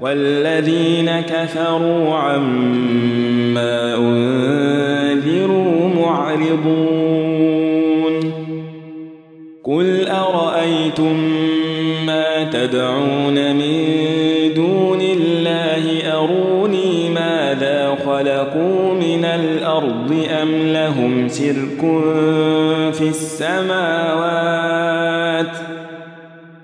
والذين كفروا عما أنذروا معرضون. قل أرأيتم ما تدعون من دون الله؟ أروني ماذا خلقوا من الأرض أم لهم شرك في السماوات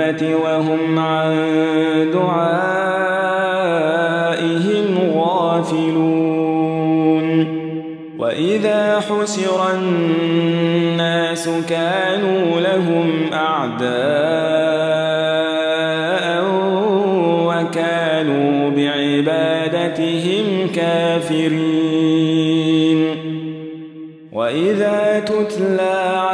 القيامة وهم عن دعائهم غافلون. وإذا حسر الناس كانوا لهم أعداء وكانوا بعبادتهم كافرين. وإذا تتلى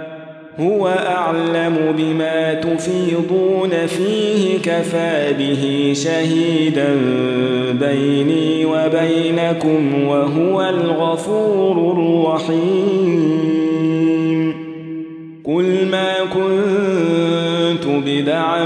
هو أعلم بما تفيضون فيه كفى به شهيدا بيني وبينكم وهو الغفور الرحيم. قل ما كنت بدعا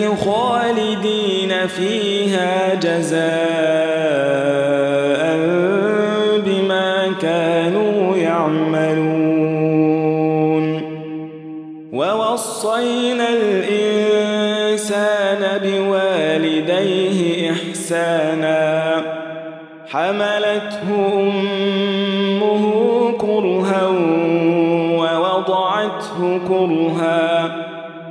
خالدين فيها جزاء بما كانوا يعملون. ووصينا الإنسان بوالديه إحسانا. حملته أمه كرها ووضعته كرها.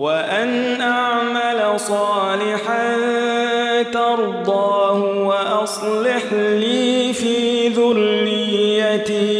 وأن أعمل صالحا ترضاه وأصلح لي في ذريتي.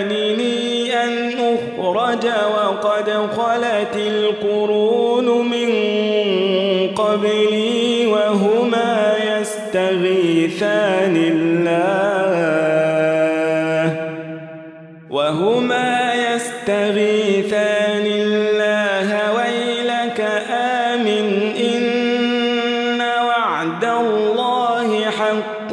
أن أخرج وقد خلت القرون من قبلي وهما يستغيثان الله. وهما يستغيثان الله. ويلك آمن إن وعد الله حق.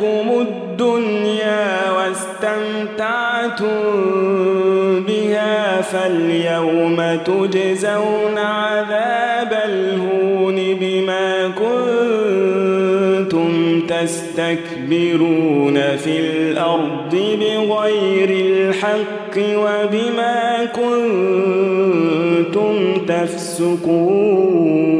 حياتكم الدنيا واستمتعتم بها فاليوم تجزون عذاب الهون بما كنتم تستكبرون في الأرض بغير الحق وبما كنتم تفسقون.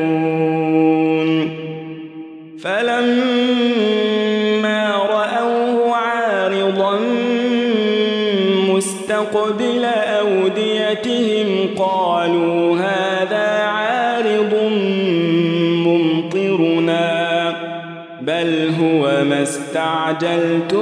هذا عارض ممطرنا بل هو ما استعجلتم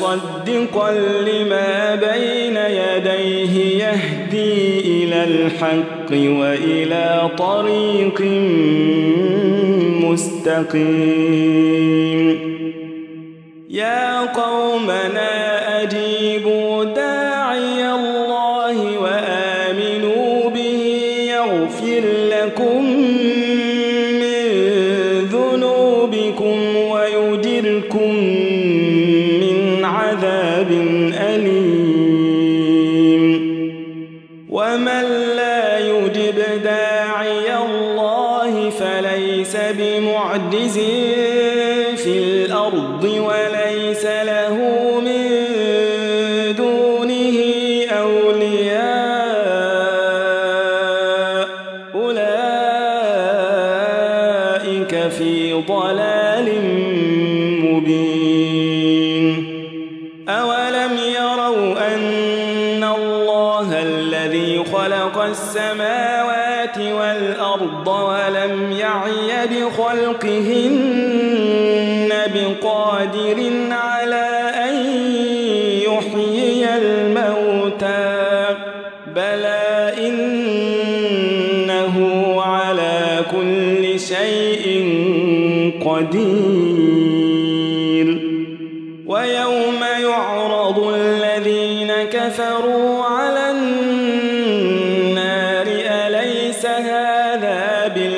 مصدقا لما بين يديه يهدي إلى الحق وإلى طريق مستقيم. في الأرض وليس بخلقهن بقادر على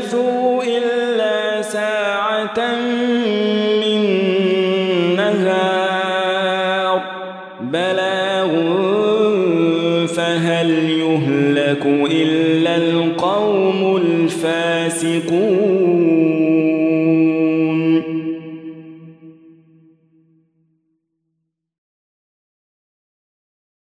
يلبثوا